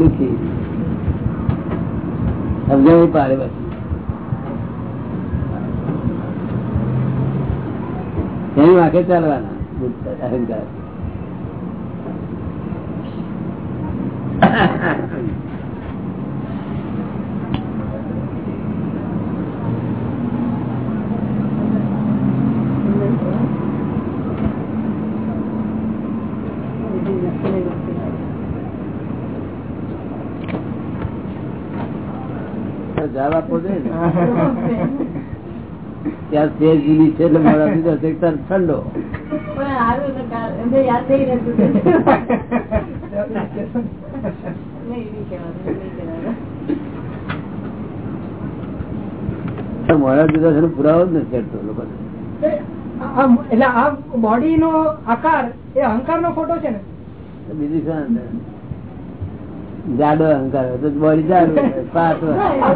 નથી સમજાવી પાડે બસ. એની વાંકે ચાલવાના અહંકાર. જવાબ આપવો જોઈએ ત્યાં સ્ટેજ જુદી છે એટલે મોડા સુધી હશે ઠંડો. મોડા જુદા છે પુરાવો જ નથી કરતો લોકો. આ- એટલે આ બોડી નો આકાર એ અહંકાર નો ખોટો છે ને? બીજી બીજું શું અંદર? જાડો અહંકાર હોય તો બોડી જાડું હોય, પાતળો હોય.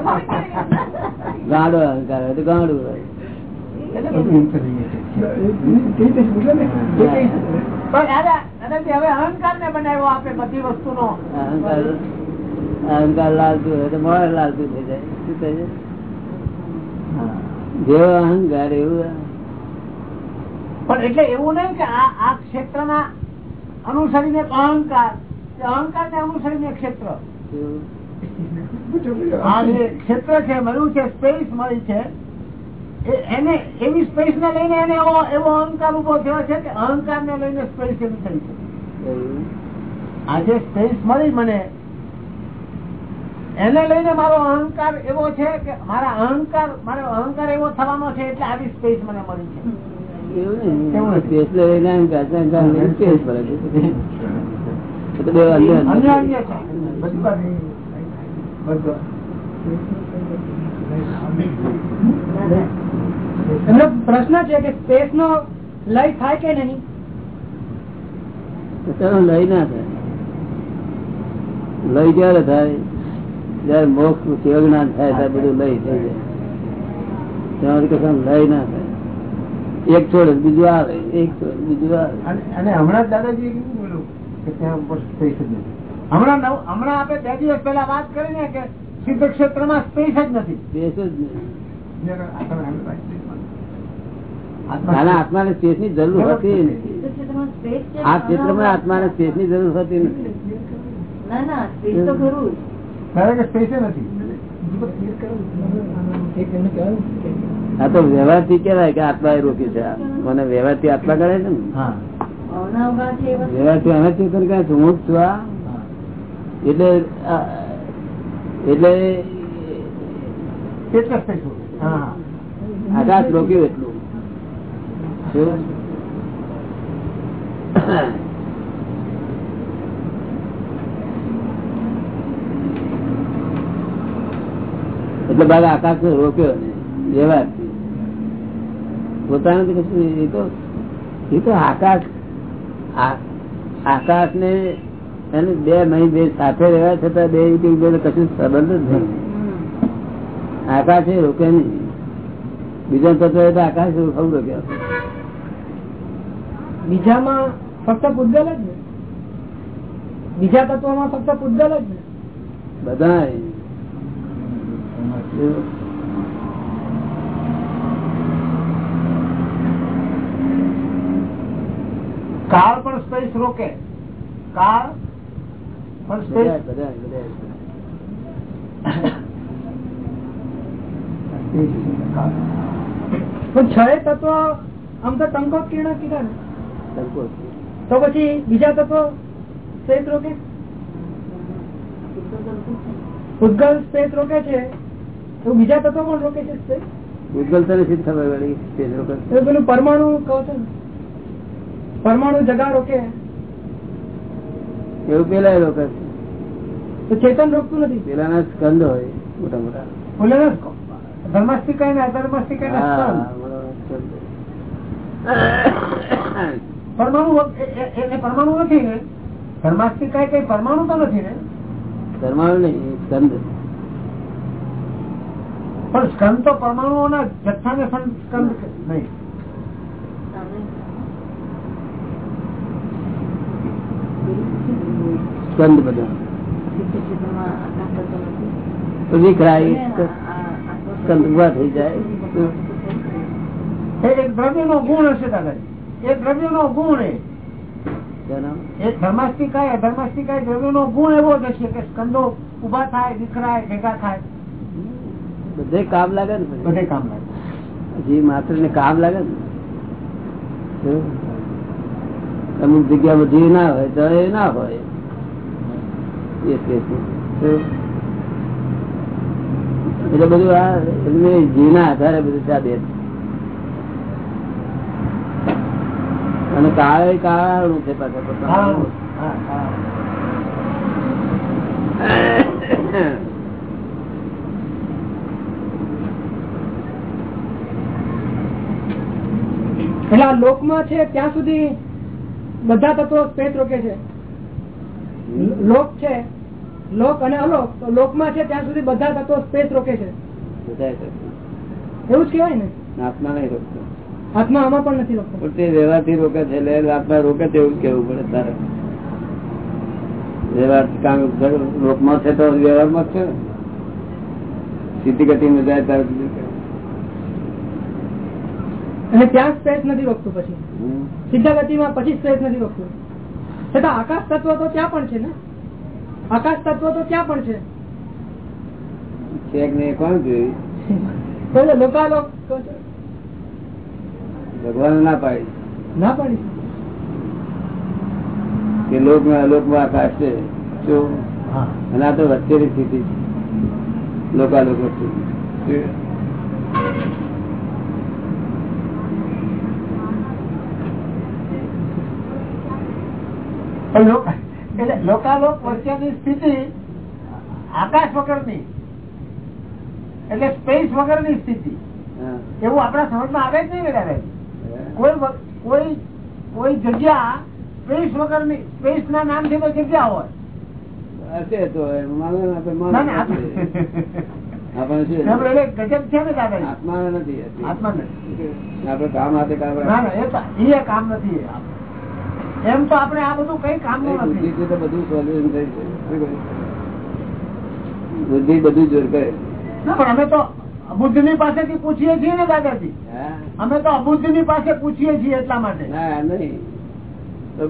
ગાડો અહંકાર હોય તો ગાડું હોય. ને થઈ જાય. શું થઈ જાય? જેવો અહંકાર એવું પણ એટલે એવું નહીં કે આ આ ક્ષેત્રના અનુસરીને અહંકાર અહંકાર ને અનુસરીને ક્ષેત્ર. ક્ષેત્ર છે મળ્યું છે સ્પેસ મળી છે એને એવી સ્પેસ ને લઈને એને એવો અહંકાર ઊભો થયો છે કે અહંકાર ને લઈને સ્પેસ એવી થઈ છે. આજે સ્પેસ મળી મને એને લઈને મારો અહંકાર એવો છે કે મારા અહંકાર મારો અહંકાર એવો થવાનો છે એટલે આવી સ્પેસ મને મળી છે. એવું. સ્પેસ લઈને અહંકાર, પ્રશ્ન છે કે સ્પેસ નો લય થાય કે નહીં? લય ના થાય. લય ક્યારે થાય જયારે મોક્ષ કેવ જ્ઞાન થાય ત્યારે બધું લય થઈ જાય. કશું લય ના થાય. એક છોડે બીજું આવે એક છોડે બીજું આવે. અને હમણાં જ દાદાજી બોલ્યું કે ત્યાં સ્પેસ જ નથી હમણાં હમણાં આપણે બે દિવસ પહેલા વાત કરી ને કે સિદ્ધ ક્ષેત્રમાં સ્પેસ જ નથી. સ્પેસ જ નહીં. આત્માને સ્પેસ. ની જરૂર હતી નથી. તો ક્ષેત્રમાં space છે, આ આત્માને સ્પેસની જરૂર હતી નથી. આ વ્યવહારથી કેવાય કે આત્મા એ રોકી છે. મને વ્યવહારથી આત્મા કરે છે ને. હા અવનાવગા છે એ વસ્તુ. વ્યવહારથી અમે ચેતન કહે છે હું છું આ. એટલે એટલે આકાશ રોક્યું એટલું. એટલે ભાગ આકાશ ને રોક્યો ને વ્યવહાર પોતાનું કશું નહીં. એ તો એ તો આકાશ આકાશ ને બે મહી બે સાથે રહ્યા છતાં બે એકબીજાને કશું સંબંધ જ નહીં. આકાશ એ રોકે નહીં. બીજા તત્વ તો આકાશ ખબર રોક્યો બીજામાં ફક્ત પૂતગલ જ ને? બીજા તત્વમાં ફક્ત પૂતગલ જ ને? બધા કાળ પણ સ્પેસ રોકે કાર પણ સ્પેસ બધા બધા પણ છ તત્વ આમ તો ટંકો કિરણ કીધા ને. તો પછી બીજા તત્વ સ્પેસ રોકે? પૂતગલ સ્પેસ રોકે છે. તો બીજા તત્વો પણ રોકે છે સ્પેસ ઉજ્જવલ તને સિદ્ધ ખબર પેલું પરમાણુ કહો છો ને. પરમાણુ જગા રોકે એવું પેલા રોકે. તો ચેતન રોકતું નથી? પેલાના સ્કંદ હોય મોટા મોટા ને ધર્મસ્તિકા ને અધર્મસ્તિકા ને. પરમાણુ એ- પરમાણુ નથી ને? ધર્માસ્તિકા કઈ પરમાણુ તો નથી ને? પરમાણુ નહીં સ્કંદ. પણ સ્કંદ તો પરમાણુઓના જથ્થાને સ્કંદ નહીં. સ્કંદ બધા. વિખરાય સ્કંદ ઊભા થઈ જાય. એક દ્રવ્ય નો ગુણ હશે દાદાજી. એક દ્રવ્ય નો ગુણ એ. જેનો એ દ્રવ્ય નો ગુણ એવો જ હશે કે સ્કંદો ઊભા થાય વિખરાય ભેગા થાય. બધે કામ લાગે ને. બધે કામ લાગે. જીવ માત્ર ને કામ લાગે ને? અમુક જગ્યામાં બધી ના હોય તો એ ના હોય? એટલે બધું આ જીના આધારે બધું ચાલે અને કાળે કાળું છે પાછા હા, પોતાનું. હા, હા. એટલે આ લોકમાં છે ત્યાં સુધી બધા તત્વો સ્પેસ રોકે છે. લોક છે. લોક અને અલોક તો લોકમાં છે ત્યાં સુધી બધા તત્વો સ્પેસ રોકે છે. એવું જ કેવાય ને? આત્મા નહીં રોકતો. આત્મા આમાં પણ નથી રોકતો. પણ તે વ્યવહારથી રોકે છે એટલે આત્મા રોકે છે એવું કેવું પડે તારે. વ્યવહાર કામ લોકમાં છે તો વ્યવહારમાં છે ને? સીધી જાય ત્યારે અને ત્યાં સ્પેસ નથી રોકતું પછી. સીધા ગતિમાં પછી સ્પેસ નથી રોકતું. છતાં આકાશ તત્વ તો ત્યાં પણ છે ને? આકાશ તત્વ તો ત્યાં પણ છે. ભગવાન ના પાડી. ના પાડી? કે લોકમાં અલોકમાં આકાશ છે અને આ તો વચ્ચેની સ્થિતિ છે. લોકાલોક વચ્ચે. પણ એટલે લોકાલોક વચ્ચેની સ્થિતિ આકાશ વગરની. એટલે સ્પેસ વગરની સ્થિતિ. એવું આપણા સમજમાં આવે જ નહીં વધારે કોઈ કોઈ કોઈ જગ્યા સ્પેસ વગરની સ્પેસ ના નામથી કોઈ જગ્યા હોય. હશે તો. આપણે કામ હાથે કામ એ કામ નથી. એમ તો આપણે આ બધું કઈ કામ નથી. બધું સોલ્યુશન થઈ? બુદ્ધિ બધું જોર કરે પણ અમે તો અબુદ્ધની પાસેથી પૂછીએ છીએ ને દાદાજી. અમે તો અબુદ્ધની પાસે પૂછીએ છીએ એટલા માટે. નહીં.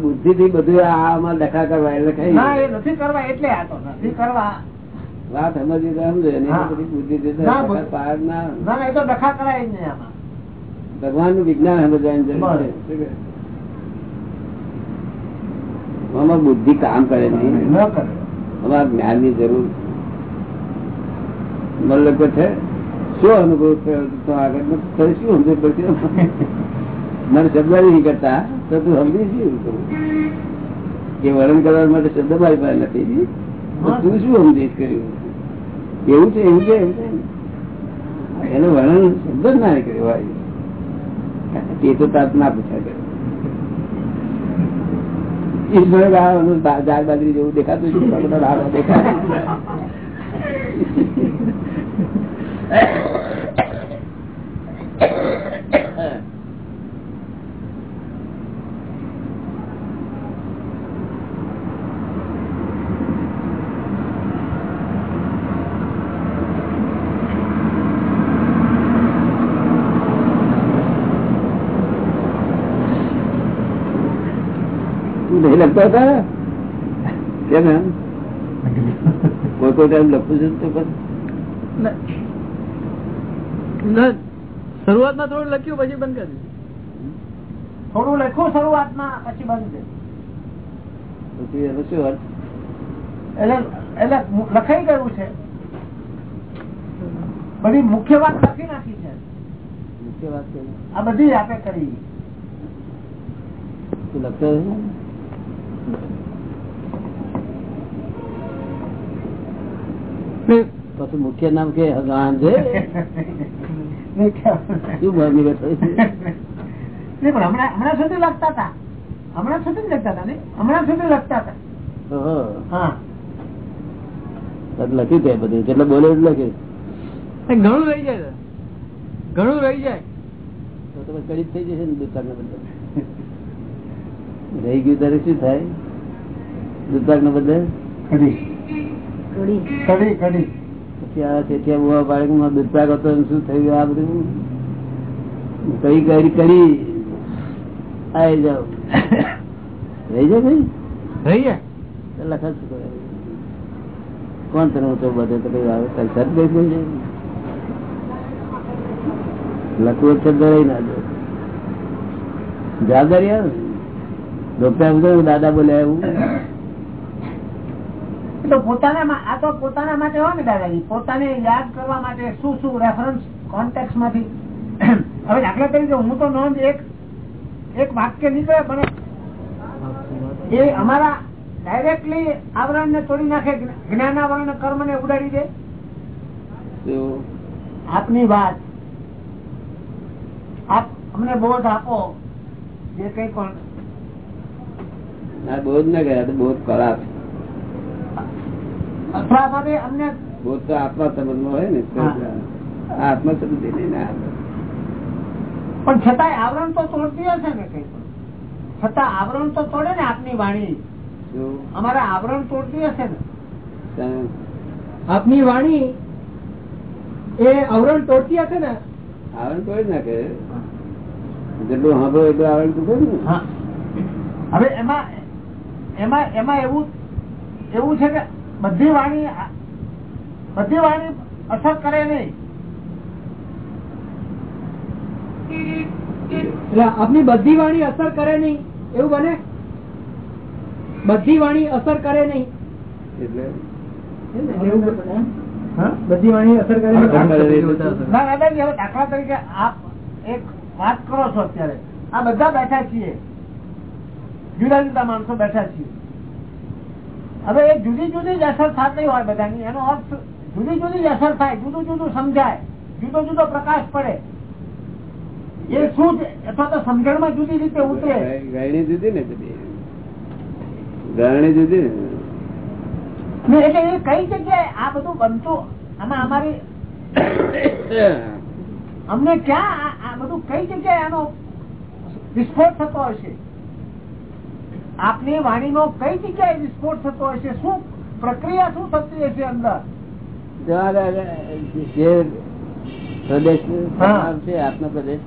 બુદ્ધિ થી બધું આમાં લખા કરવા એટલે કઈ ના એ નથી કરવા એટલે આ તો નથી કરવા. વાત સમજી સમજે બુદ્ધિ થી ના, પાર ના ના ના એ તો ડખા કરાય જ નહીં આમાં. ભગવાનનું વિજ્ઞાન સમજવાની જરૂર આમાં બુદ્ધિ કામ કરે નહીં. ન અમારા જ્ઞાનની જરૂર મતલબ છે શું અનુભવ થયો આગળ તારે શું સમજ પડશે મને શબ્દ નહીં કરતા તો તું સમજી શું? કે વર્ણન કરવા માટે શબ્દ મારી પાસે નથી તું શું સમજીશ કર્યું? એવું છે એવું છે એવું છે? એનું વર્ણન શબ્દ જ ના કર્યું એ તે તો તાત ના પૂછાય. ઈશ્વર બાજરી જેવું દેખાતું છે બધા દાળ દેખાય તું નહીં લખતો હતા કેમ એમ? કોઈ કોઈ ટાઈમ લખું છું તો શરૂઆતમાં થોડું લખ્યું પછી બંધ કરી થોડું લખ્યું શરૂઆતમાં પછી બંધ પછી એનો શું અર્થ? એટલે એટલે લખાઈ ગયું છે. બધી મુખ્ય વાત લખી નાખી છે. મુખ્ય વાત આ બધી આપે કરી. તું લખતો? પછી મુખ્ય નામ કે રામ છે? શું ભાગી હમણાં હમણાં સુધી લખતા હતા. હમણાં સુધી લખતા હતા નહીં હમણાં સુધી લખતા હતા. હા. તો લખ્યું કે બધું? જેટલે બોલે એટલું લખ્યું ઘણું રહી જાય ઘણું રહી જાય. તો તમે કડી થઈ જશે ને દુકાન બદલે રહી ગયું ત્યારે શું થાય દુકાન ને બદલે કરી થોડી કઢી કઢી પછી આ ચેઠિયા બુવા બાળકમાં દુર્ભાગ હતો ને શું થયું આ બધું કઈ કરી કરી આવી જાઓ રહી જાય ભાઈ રહી ગયા તો લખા શું કરે કોણ તને ઊંચો બધે તો કઈ આવે તારી સત ગઈ કોઈ જાય લખવું શબ્દ રહી ના દે જવાબદારી આવે ને. ડોક્ટર એમ કહ્યું, દાદા બોલ્યા એવું. એ પોતાના આ તો પોતાના માટે હોય ને દાદાજી પોતાને યાદ કરવા માટે શું શું રેફરન્સ કોન્ટેક્ટમાંથી. હવે દાખલા તરીકે હું તો નોંધ એક એક વાક્ય નીકળે પણ એ અમારા ડાયરેક્ટલી આવરણ ને તોડી નાખે જ્ઞાન આવરણ કર્મ ને ઉડાડી દે. આપની વાત આપ અમને બોધ આપો જે કઈ પણ આ બોધ ના ગયા તો બોધ ખરાબ. બોધ તો આત્મા સંબંધમાં હોય ને તો હા. આ આત્મા સંબંધી નહીં ને પણ છતાંય આવરણ તો તોડતી હશે ને કઈ. છતાં આવરણ તો તોડે ને આપની વાણી? અમારા આવરણ તોડતી હશે ને. આપની વાણી એ આવરણ તોડતી હશે ને. આવરણ તોડી નાખે. જેટલું સાંભળો એટલું આવરણ તૂટે ને. હવે એમાં એમાં એમાં એવું એવું છે કે બધી વાણી બધી વાણી અસર કરે નહીં. એટલે આપની બધી વાણી અસર કરે નહીં એવું બને? બધી વાણી અસર કરે નહીં. એટલે એવું બને? હા? બધી વાણી અસર કરે દાદાજી હવે દાખલા તરીકે આપ એક વાત કરો છો અત્યારે. આ બધા બેઠા છીએ. જુદા જુદા માણસો બેઠા છીએ. હવે એ જુદી જુદી જ અસર થતી હોય બધાની. એનો અર્થ જુદી જુદી જ અસર થાય જુદું જુદું સમજાય જુદો જુદો પ્રકાશ પડે. એ શું અથવા તો સમજણમાં જુદી રીતે ઉતરે. ગરણી જુદી ને ગરણી જુદી. ને એટલે એ કઈ જગ્યાએ આ બધું બનતું? આમાં અમારી અમને ક્યાં આ- આ બધું કઈ જગ્યાએ આનો વિસ્ફોટ થતો હશે? આપની વાણીનો કઈ જગ્યાએ વિસ્ફોટ થતો હશે શું પ્રક્રિયા શું થતી હશે અંદર? પ્રદેશ છે આપનો પ્રદેશ.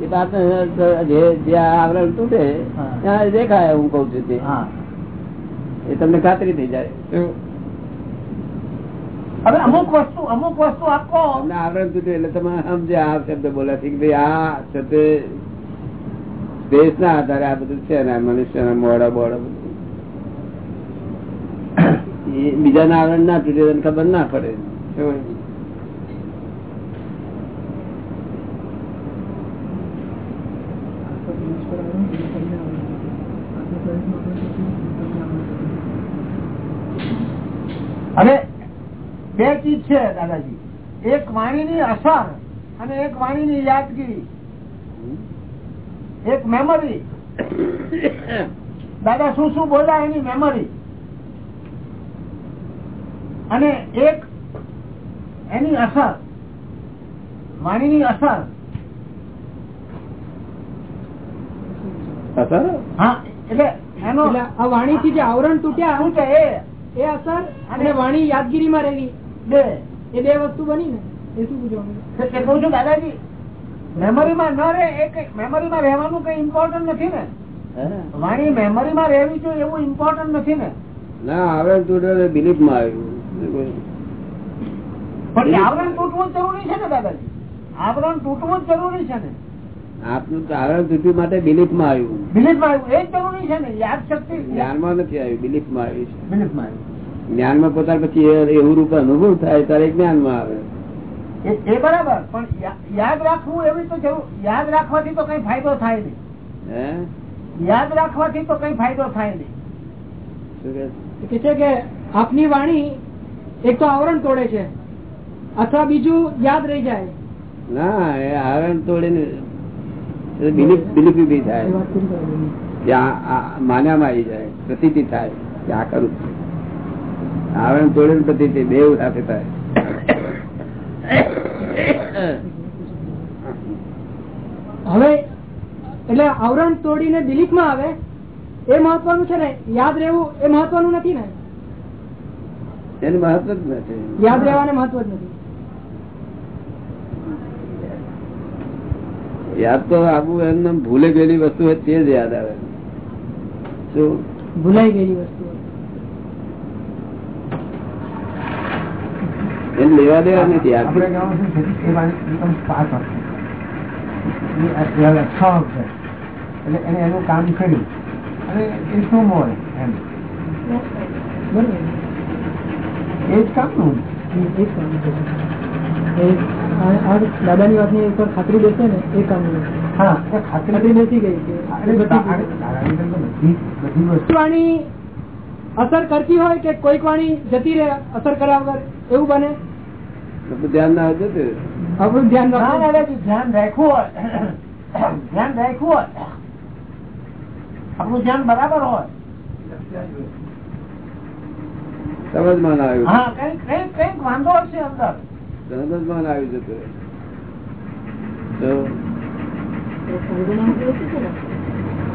એ જે આવરણ તૂટે ત્યાં દેખાય હું કઉ છું તે. એ તમને ખાતરી થઈ જાય. હવે અમુક વસ્તુ અમુક વસ્તુ આપો. આવરણ તૂટે એટલે તમે સમજે આ શબ્દ બોલ્યા છે કે ભાઈ આ છે સ્પેસ ના આધારે આ બધું છે ને મનુષ્યના મોડા બોડા બધું. બીજાના આવરણ ના તૂટે ખબર ના પડે. અને બે ચીજ છે, દાદાજી. એક વાણીની અસર અને એક વાણીની યાદગીરી. એક મેમરી દાદા શું શું બોલ્યા એની મેમરી અને એક એની અસર વાણીની અસર. અસર? હા એટલે એનો આ વાણી થી જે આવરણ તૂટ્યા શું છે એ? એ અસર અને વાણી યાદગીરી માં રહેવી બે. એ બે વસ્તુ બની ને? એ શું પૂછવાનું? એટલે કહું છું દાદાજી મેમરીમાં ન રહે એ મેમરીમાં રહેવાનું કઈ ઇમ્પોર્ટન્ટ નથી ને. વાણી મેમરીમાં રહેવી જોઈએ એવું ઇમ્પોર્ટન્ટ નથી ને. ના આવરણ તૂટે બિલીફમાં આવ્યું. પણ આવરણ તૂટવું જરૂરી છે ને દાદાજી? આવરણ તૂટવું જ જરૂરી છે ને. આપનું તો આવરણ તૂટ્યું માટે બિલીફમાં આવ્યું. બિલીફમાં આવ્યું. એ જ જરૂરી છે ને યાદ શક્તિ. જ્ઞાનમાં નથી આવ્યું બિલીફમાં આવ્યું છે. જ્ઞાન આવ્યું. જ્ઞાનમાં પોતા પછી એવું રૂપ અનુભવ થાય ત્યારે જ્ઞાનમાં આવે. એ- બરાબર પણ યાદ રાખવું એવી તો જરૂર યાદ રાખવાથી તો કઈ ફાયદો થાય નહીં. યાદ રાખવાથી તો કઈ ફાયદો થાય નહીં. કે છે કે આપની વાણી એક તો આવરણ તોડે છે અથવા બીજું યાદ રહી જાય. ના એ આવરણ તોડીને બિલીફ બિલીફ બી થાય. આ માન્યામાં આવી જાય પ્રતીતિ થાય કે આ કરું. આવરણ તોડે પ્રતીતિ બે સાથે થાય. હવે એટલે આવરણ તોડીને દિલીપમાં આવે એ મહત્વનું છે ને? યાદ રહેવું એ મહત્વનું નથી ને? એનું મહત્વ જ નથી. યાદ રહેવાને મહત્વ જ નથી. યાદ તો આવું એમને ભૂલે ગયેલી વસ્તુ તે જ યાદ આવે. શું? ભૂલાઈ ગયેલી વસ્તુ એને લેવા દેવા નથી યાદ આપણે કહેવાનું શું છે એ વાણી becomes part of it. એ આ કહેવાય અક્ષાંક છે એટલે એને એનું કામ કર્યું. અને ઇટ્સ નો મોર એમ? એ જ કામનું એ. એ દાદાની વાતની ઉપર ખાતરી બેસે ને એ કામ હા એ ખાતરી બેસી. ગઈ કે બધી અરે દાદાની અંદર તો બધી બધી વસ્તુ. વાણી અસર કરતી હોય કે કોઈક વાણી જતી રહે અસર કર્યા વગર એવું બને? ધ્યાન ના હતું. આપણું ધ્યાન ધ્યાન રાખવું ધ્યાન રાખવું હોય. આપણું ધ્યાન બરાબર હોય. સમજમાં આવ્યું. હા કંઈક કંઈક કંઈક વાંધો હશે અંદર. સમજમાં ના આવ્યું જતું રહે. તો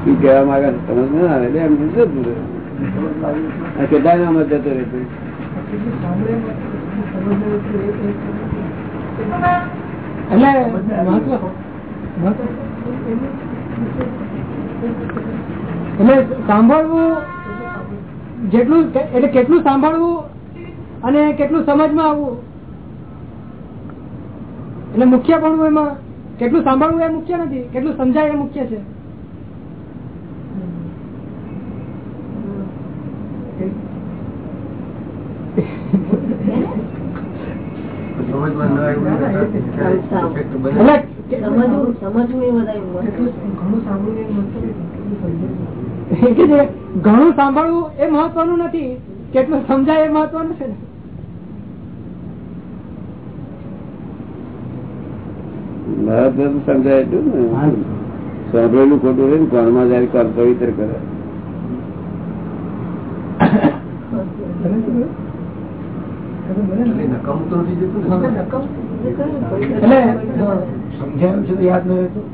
શું કહેવા માંગે સમજ ના આવે. એમ જતું કેટલા નામ જતો રહે તું? એટલે સાંભળવું જેટલું એટલે કેટલું સાંભળવું અને કેટલું સમજમાં આવવું? એટલે મુખ્ય પણ એમાં કેટલું સાંભળવું એ મુખ્ય નથી, કેટલું સમજાય એ મુખ્ય છે એટલે કે- સમજવું સમજવું એ વધારે કે જે ઘણું સાંભળવું એ મહત્વનું નથી. કેટલું સમજાય એ મહત્વનું છે. ને મહત્વ તો સમજાય એટલું ને. સાંભળેલું ખોટું રહે ને કોણમાં જયારે કર. પવિત્ર કરે એટલે સમજાયું છે યાદ ન રહેતું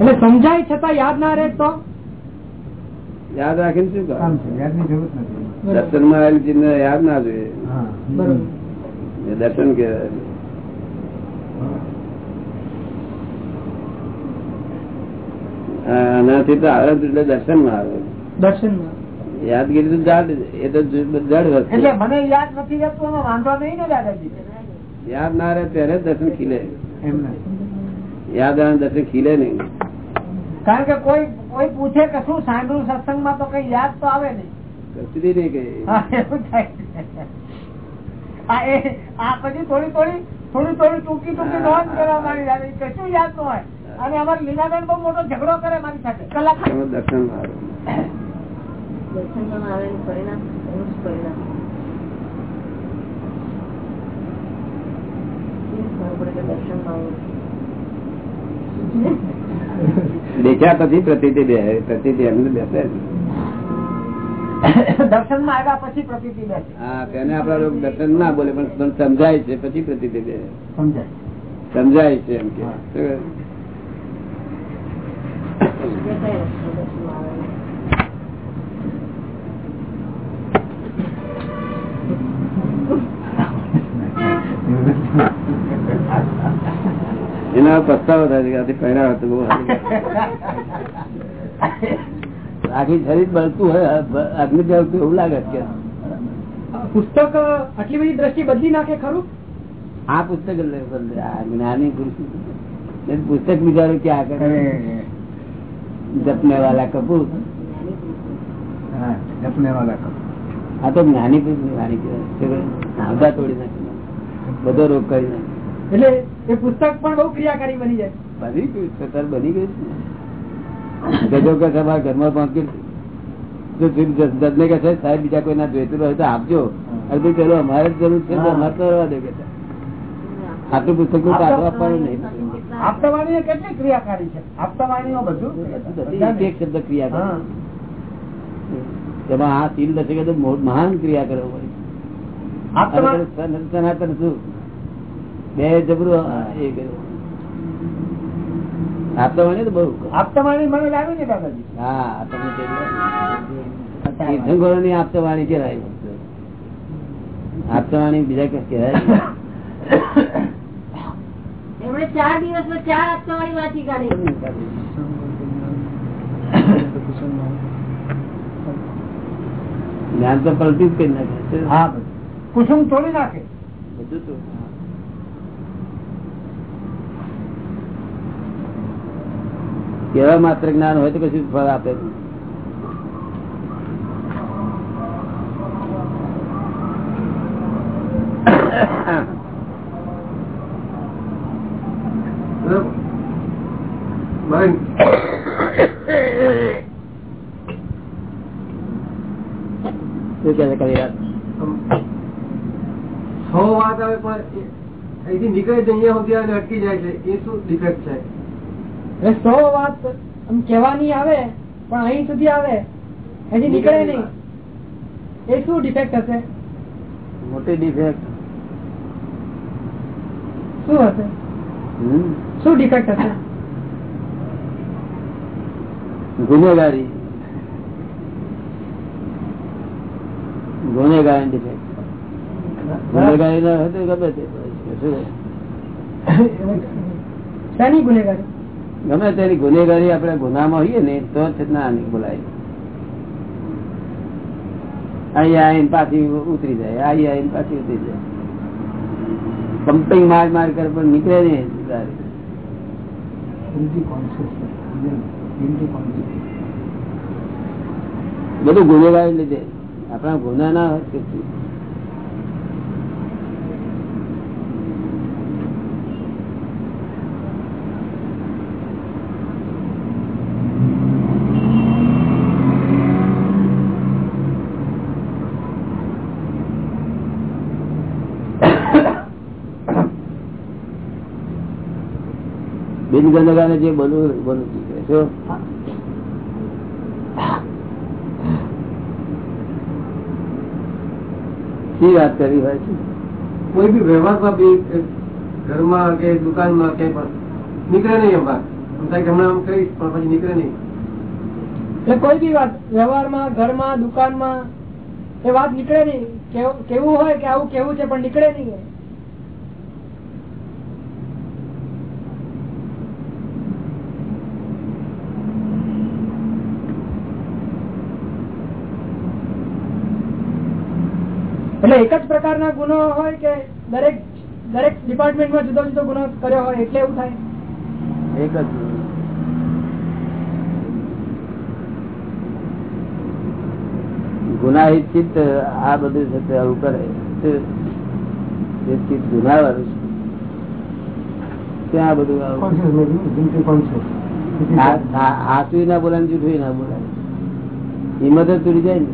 એટલે સમજાય છતાં યાદ ના રહે તો? યાદ રાખીને શું કામ કામ યાદની જરૂર નથી. દર્શનમાં આવેલી ચીજ યાદ ના જોઈએ. હા. બરોબર. એ દર્શન કહેવાય આ આનાથી તો આવે એટલે દર્શનમાં આવે. દર્શનમાં. યાદગીરી તો જાડ એ તો જડ એટલે મને યાદ નથી રહેતો વાંધો નહીં ને દાદાજી. યાદ ના રહે ત્યારે દર્શન ખીલે. યાદ આવે દર્શન ખીલે નહીં. કારણ કે કોઈ કોઈ પૂછે કે શું સાંભળ્યું સત્સંગમાં તો કઈ યાદ તો આવે નહીં. કચરી નહીં કઈ આ પછી થોડી થોડી થોડી થોડી ટૂંકી ટૂંકી નોંધ કરવા માંડી જાય કશું યાદ ન હોય. અને અમારી લીલાબેન બહુ મોટો ઝઘડો કરે મારી સાથે. કલાક દર્શન આવે દર્શનમાં આવેલું પરિણામ એનું જ પરિણામ. દેખ્યા પછી પ્રતિ પ્રતિ એમને બેસે દર્શનમાં આવ્યા પછી પ્રતિ હા તેને આપડા લોકો દર્શન ના બોલે પણ સમજાય છે પછી પ્રતિ બે. સમજાય. સમજાય છે એમ કે હા. શું? દેખાય વસ્તુ દર્શનમાં આવેલું એના પસ્તાવો થાય છે પહેરા હતું આખી શરીર બળતું હોય અગ્નિ જવતું એવું લાગે છે પુસ્તક આટલી બધી દ્રષ્ટિ બદલી નાખે ખરું? આ પુસ્તક જ્ઞાની પુરુષ. પુસ્તક બિચારો ક્યાં કરે. જપને વાલા કપૂર. હા, જપને વાળા કપૂર. આ તો જ્ઞાની પુરુષની વાણી કહેવાય. આવતા તોડી નાખી. બધો રોગ કરી નાખે. એટલે એ પુસ્તક પણ બહુ ક્રિયાકારી બની જાય. બની ગયું છે બની ગયું ગજો કે તમારા ઘરમાં પહોંચી જો જજને કે છે સાહેબ બીજા કોઈ ના જોઈતું હોય તો આપજો. અરે ચલો અમારે જરૂર છે તો અમારે તો દે કે આટલું પુસ્તકનું પાછું આપવાનું નહીં. આપતાવાણીએ કેટલી ક્રિયાકારી છે? આપતાવાણીઓ બધું? એક એક શબ્દ ક્રિયા તેમાં આ સીલ દશે તો મહાન ક્રિયા કરવો પડી. સનાતન શું? બે જબરું એ આપતા હોય તો બહુ. આપતાવાણી મને લાવી ને દાદાજી. હા તમે તે લો. તીર્થંકરો ની આપતવાણી કહેવાય. આપતવાણી બીજા કઈ. એમણે ચાર દિવસમાં ચાર હપ્તાવાળી વાંચી કાઢી. જ્ઞાન તો પલટી જ કરી નાખે. છે. હા કુસુમ તોડી નાખે. બધું તો. કેવા માત્ર જ્ઞાન હોય તો કશું ફળ આપે. આવે, પણ અહીંથી નીકળે છે અહીંયા સુધી અટકી જાય છે. એ શું ડિફેક્ટ છે? સો વાત આમ કેવાની આવે પણ અહીં સુધી આવે. હજી નીકળે નહીં. એ શું ડિફેક્ટ હશે? મોટી ડિફેક્ટ શું હશે? શું ડિફેક્ટ હશે? ગુનેગારી. ગુનેગારી ડિફેક્ટ ગુનેગારી ના હોય તો ગમે તે શું? ગુનેગારી. ગમે તેની ગુનેગારી આપણે ગુનામાં હોઈએ ને તો બોલાય. અહીંયા આવીને પાછી ઉતરી જાય અહીંયા આવીને પાછી ઉતરી જાય. પંપિંગ માર માર કરે પણ નીકળે ગાડી. બધું ગુનેગારી લીધે. આપણા ગુના ના હોય બિન ગુનેગાર જે બનવું બનવું શું? શી વાત કરી હોય છે? કોઈ બી વ્યવહારમાં બી ઘરમાં કે દુકાનમાં કે પણ નીકળે નહીં એમ વાત. કે હમણાં આમ કહીશ પણ પછી નીકળે નહીં. એટલે કોઈ બી વાત વ્યવહારમાં ઘરમાં દુકાનમાં એ વાત નીકળે નહીં. કેવું- કેવું હોય કે આવું કેવું છે પણ નીકળે નહીં. એટલે એક જ પ્રકારના ગુનો હોય કે દરેક દરેક ડિપાર્ટમેન્ટમાં જુદો જુદો ગુનો કર્યો હોય એટલે એવું થાય? એક જ ગુનાહિત ચિત્ત આ બધું છે તે આવું કરે. તે- જે ચિત્ત ગુનાવાળું છે. ત્યાં આ બધું આવું. આ- આ- આસું ના બોલાય જૂઠું ના બોલાય. હિંમત જ તૂટી જાય ને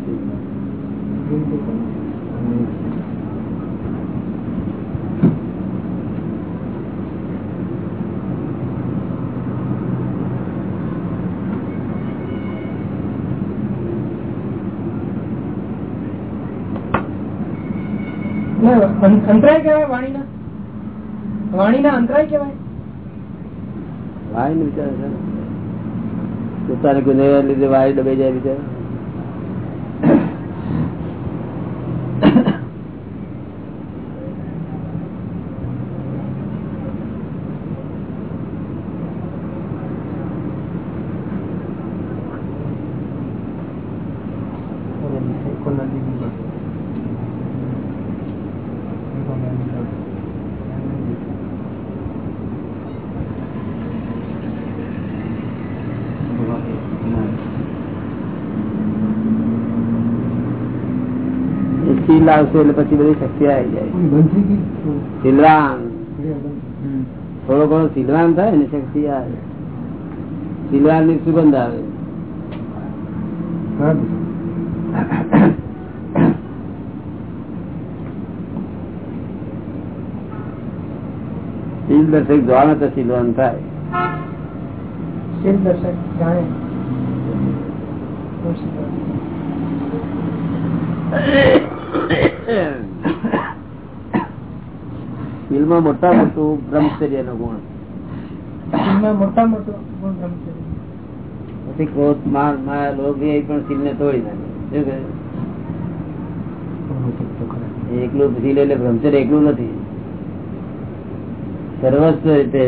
એટલે અં- અંતરાય કેવાય વાણીના? વાણીના અંતરાય કેવાય વાય ને વિચાર છે પોતાને ગુનેગાર લીધે વાણી ડબે જાય બિચાર એ સીલ આવશે એટલે પછી બધી શક્તિ આવી જાય. સિલવાન. થોડો ઘણો સિલવાન થાય ને શક્તિ આવે. સિલવાનની સુગંધ આવે. દર્શક તો સિલવાન થાય. શીલ દર્શક જાણે. ફિલ્મમાં મોટા મોટું બ્રહ્મચર્ય નો ગુણ મોટા મોટો ગુણ બ્રહ્મચર્ય. પછી ક્રોધ માન માયા લોભ એ પણ શીલ ને તોડી નાખે. એકલું પછી એટલે બ્રહ્મચર્ય એકલું નથી. સર્વસ્વ રીતે?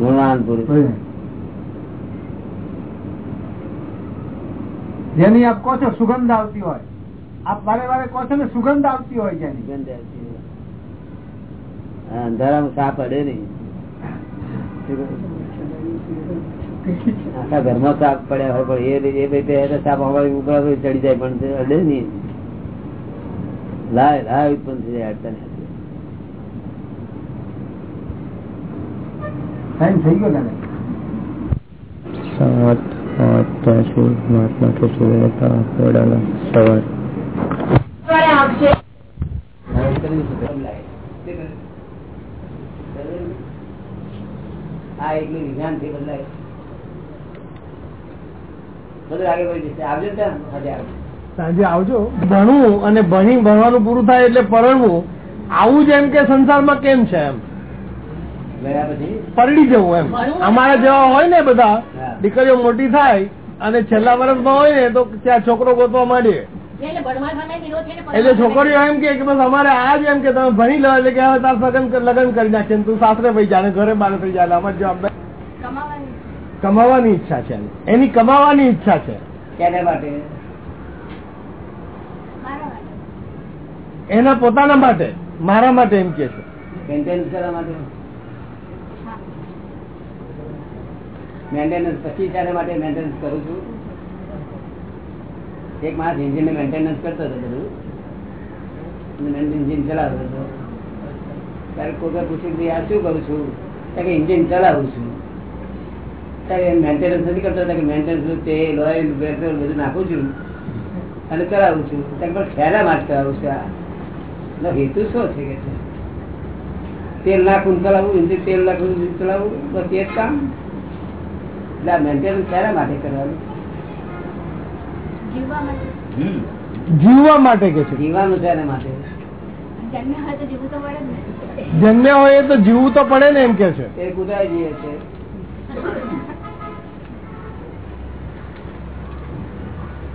ગુણવાન પુરુષ. જેની આપ કહો છો સુગંધ આવતી હોય. આપ વારે વારે કહો છો ને સુગંધ આવતી હોય જેની. સુગંધ આવતી હોય. હા, અંધારામાં સાપ અડે નહીં આખા ઘરમાં સાપ પડ્યા હોય પણ એ એ ભાઈ સાપ અમારી ઉપર ચડી જાય પણ અડે નહીં. લાય લાય ઉત્પન્ન થઈ જાય અડતા ટાઈમ થઈ ગયો આઠ મહાત્મા કે સુરેતા વડાલા સવાર વિજ્ઞાનથી બદલાય બધું આગળ સાંજે આવજો. ભણવું અને ભણી ભણવાનું પૂરું થાય એટલે પરણવું. આવું જ એમ કે સંસારમાં કેમ છે એમ? પરડી જવું એમ. અમારા જેવા હોય ને બધા દીકરીઓ મોટી થાય અને છેલ્લા વર્ષમાં હોય ને તો ત્યાં છોકરો ગોતવા માંડીએ એટલે છોકરીઓ એમ કે કે બસ અમારે આ જ એમ કે તમે ભણી લો એટલે કે હવે તાર સગન લગ્ન કરી નાખે તું સાસરે ભાઈ જાણે ઘરે બાર થઈ જાય અમારે જવાબદારી કમાવાની કમાવાની ઈચ્છા છે એની. કમાવાની ઈચ્છા છે. કેને માટે? મારા માટે. એના પોતાના માટે મારા માટે એમ કે છે. મેન્ટેનન્સ પછી શાના માટે મેન્ટેનન્સ કરું છું. એક માણસ એન્જિનને મેન્ટેનન્સ કરતો હતો બધું. એન્જિન ચલાવતો હતો. ત્યારે કોઈ પૂછ્યું કે આ શું કરું છું? કે એન્જિન ચલાવું છું. ત્યારે મેન્ટેનન્સ નથી કરતો કે મેન્ટેનન્સ તેલ ઓઇલ પેટ્રોલ બધું નાખું છું અને ચલાવું છું. ત્યારે પણ ખેરા માટે કરાવું છું આ. હેતુ શું છે કે તેલ નાખું ચલાવવું એમથી તેલ નાખું ચલાવવું બસ એ જ કામ. એટલે આ મેન્ટેનન્સ શાના માટે કરવાનું? જીવવા માટે. કે છે? જીવાનું શાના માટે. જન્મ્યા હોય તો જીવવું તો પડે ને. જન્મ્યા હોય એ તો જીવવું તો પડે ને એમ કે છે. એ કુદાય જીવે છે.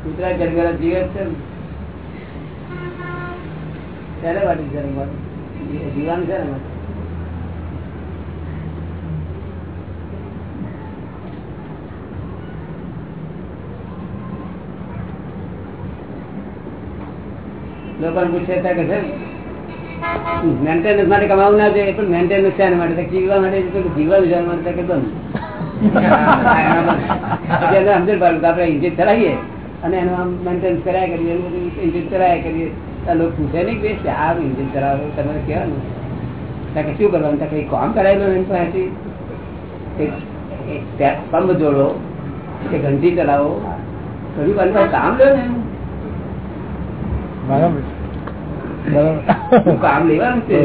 કૂતરા જંગલ જીવે છે ને. શાના માટે જન્મ જીવાનું છે માટે. લોકોને પૂછે કે છે મેન્ટેનન્સ માટે કમાવું ના જોઈએ પણ મેન્ટેનન્સ શાના માટે? જીવવા માટે જીવવા વિચાર માટે કે બંધ સમજણ પાડું આપણે ઇન્જિન ચલાવીએ અને એનું આમ મેન્ટેનન્સ કરાયા કરીએ કરીએ. લોકો પૂછે નહીં કે તમારે કહેવાનું. ત્યાં શું કરવાનું? ત્યાં કઈ કામ કરાયેલું પાસેથી ટે- પંપ જોડો કે ઘંટી ચલાવો. ઘણી વાર કામ લો ને બરાબર. શું કામ લેવાનું છે.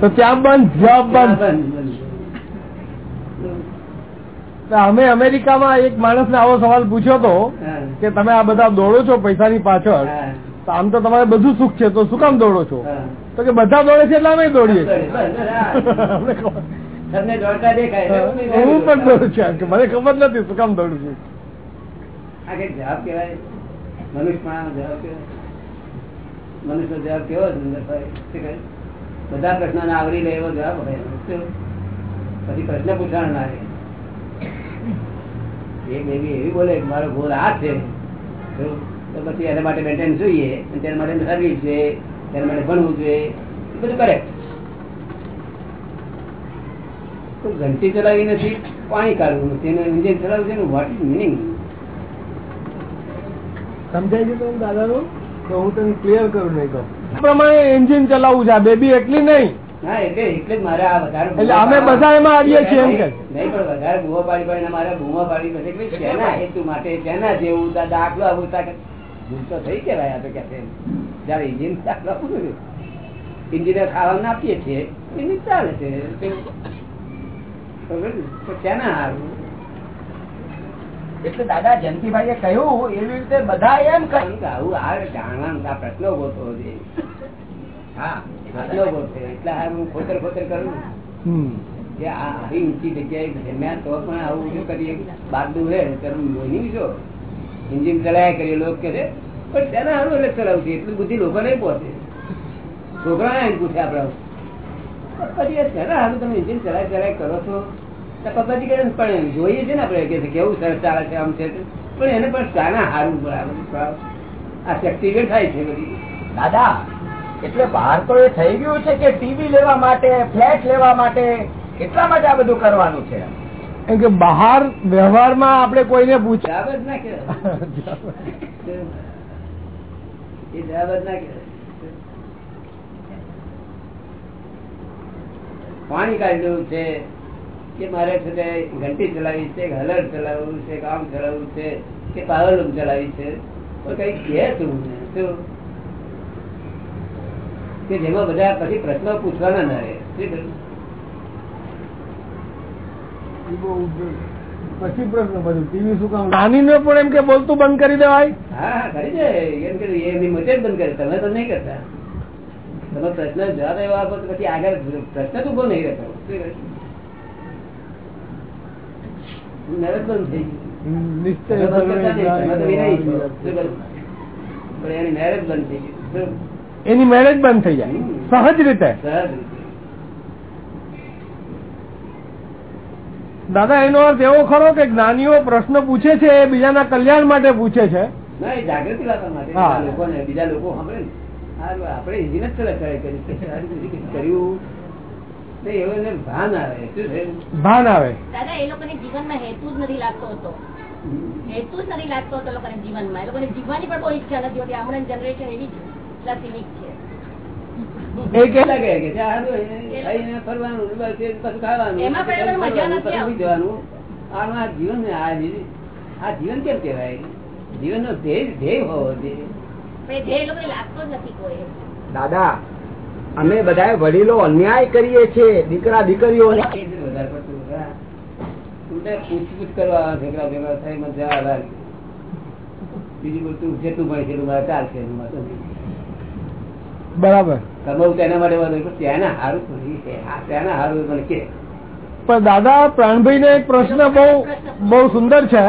તો ત્યાં બંધ જોબ બંધ. અમે અમેરિકામાં એક માણસને આવો સવાલ પૂછ્યો હતો કે તમે આ બધા દોડો છો પૈસાની પાછળ? તો આમ તો તમારે બધું સુખ છે તો શું કામ દોડો છો? તો કે બધા દોડે છે એટલે અમે દોડીએ તમને દોડતા દેખાય હું પણ દોડું. છું કે મને ખબર નથી શું કામ દોડું છું. આ જવાબ કહેવાય? મનુષ્ય જવાબ કહેવાય? મનુષ્યનો જવાબ કેવો છે? અંદર ભાઈ? બધા પ્રશ્નોને આવરી લે એવો જવાબ હોય. પછી પ્રશ્ન પૂછાણ ના રહે એક બેબી એવી બોલે મારો ગોલ આ છે. તો તો પછી એના માટે મેન્ટેન જોઈએ તેના માટે સર્વિસ છે. તેના માટે ભણવું જોઈએ એ બધું કરે કોઈ ઘંટી ચલાવી નથી, પાણી કાઢવું નથી. એનું ઇન્જિન ચલાવવું છે વોટ ઇઝ મિનિંગ સમજાય છે તમને દાદાનું? તો હું તને ક્લિયર કરું નહીં તો પ્રમાણે એન્જિન ચલાવવું છે. બેબી એટલી નહીં. એટલે એટલે જ મારે આ વધારે એટલે અમે બધા એમાં આવીએ છીએ એમ કે. નહીં પણ વધારે બૂમો પાડી પાડીને મારે બૂમો પાડી પછી કે ભાઈ શેના હેતુ માટે શેના જેવું દાખલો આવું ભૂલ તો થઈ કહેવાય આ તો કે જયારે ઇન્જિન દાખલો આપું ઇન્જિનિયર ખાવાનું આપીએ છીએ એની ચાલે છે. શેના હારું? એટલે દાદા જયંતિભાઈ એ કહ્યું એવી રીતે બધા એમ કહ્યું કે આવું આ જાણવાનું આ પ્રશ્નો ગોતો છે હા પ્રશ્નો ગોતે એટલે આ હું ખોતર ખોતર કરું કે આ આવી ઊંચી જગ્યાએ જમ્યા તો પણ આવું શું કરીએ? બાદ હે ત્યારે મોહિની છો. એન્જિન ચલાયા કરીએ લોકો કે છે. પણ તેના હારું એટલે ચલાવશે એટલી બુદ્ધિ લોકો નહીં પહોંચે. છોકરા પૂછે આપડા પછી શેના હારું તમે એન્જિન ચલાય ચલાય કરો છો? કહે પણ જોઈએ છે ને આપણે. કે કેવું સરસ ચાલે છે આમ છે પણ એને પણ શાના હારું બરાબર આ શક્તિ થાય છે બધી. દાદા એટલે બહાર તો એ થઈ ગયું છે કે ટીવી લેવા માટે ફ્લેટ લેવા માટે એટલા માટે આ બધું કરવાનું છે? એમ કે બહાર વ્યવહારમાં આપણે કોઈને પૂછે જવાબ જ ના કે એ જવાબ જ ના કે પાણી કાઢ્યું છે કે મારે છે તે ઘંટી ચલાવી છે હલર ચલાવવું છે કામ ચલાવવું છે કે પાવરલૂમ ચલાવી છે. તો કઈ કહે મને શું? કે જેમાં બધા પછી પ્રશ્નો પૂછવાના ના રહે પછી પ્રશ્ન બધું. ટીવી શું કામ? નાનીને પણ એમ કે બોલતું બંધ કરી દેવાય. હા કરી દે. એમ કે એની મતે જ બંધ કરી તમે તો નહીં કરતા. તમે પ્રશ્ન જવાબ એવા આપો તો પછી આગળ પ્રશ્ન તો ઊભો નહીં રહેતો શું કહે? નરક બંધ થઈ ગયું નિશ્ચય તમે બંધ કરતા નહીં, તમે તો વિનયી છો. એની મેરેજ બંધ થઈ ગયું એની મેરેજ બંધ થઈ જાય. સહજ રીતે. દાદા એનો અર્થ એવો ખરો કે જ્ઞાનીઓ પ્રશ્ન પૂછે છે એ બીજાના કલ્યાણ માટે પૂછે છે. જાગૃતિ લાવવા માટે. બીજા લોકો સાંભળે ને. આપડે આપણે બીજું કંઈ કર્યું. ભાન આવે ભાન આવે. દાદા એ લોકોને જીવનમાં હેતુ જ નથી લાગતો હતો. હેતુ જ નથી લાગતો હતો લોકોને જીવનમાં. એ લોકોને જીવવાની પણ કોઈ ઈચ્છા નથી હોતી. હમણાં જનરેશન એવી પ્લસ યુનિક છે. જવાનું. આ જીવન કેમ આ જીવન નો ધ્યેય ધ્યેય હોવો જોઈએ. એ ધ્યેય લાગતો નથી દાદા અમે બધા વડીલો અન્યાય કરીએ છીએ દીકરા પૂછપૂછ કરવા છોકરા ભેગા થઈ બધું જેટલું છે એટલું મારે ચાલશે નહીં. બરાબર કમાવું તેના માટે વાંધો ત્યાંના હારું થોડી છે. આ ત્યાંના હારું મને કે પણ દાદા પ્રાણભાઈ ને એક પ્રશ્ન બહુ બહુ સુંદર છે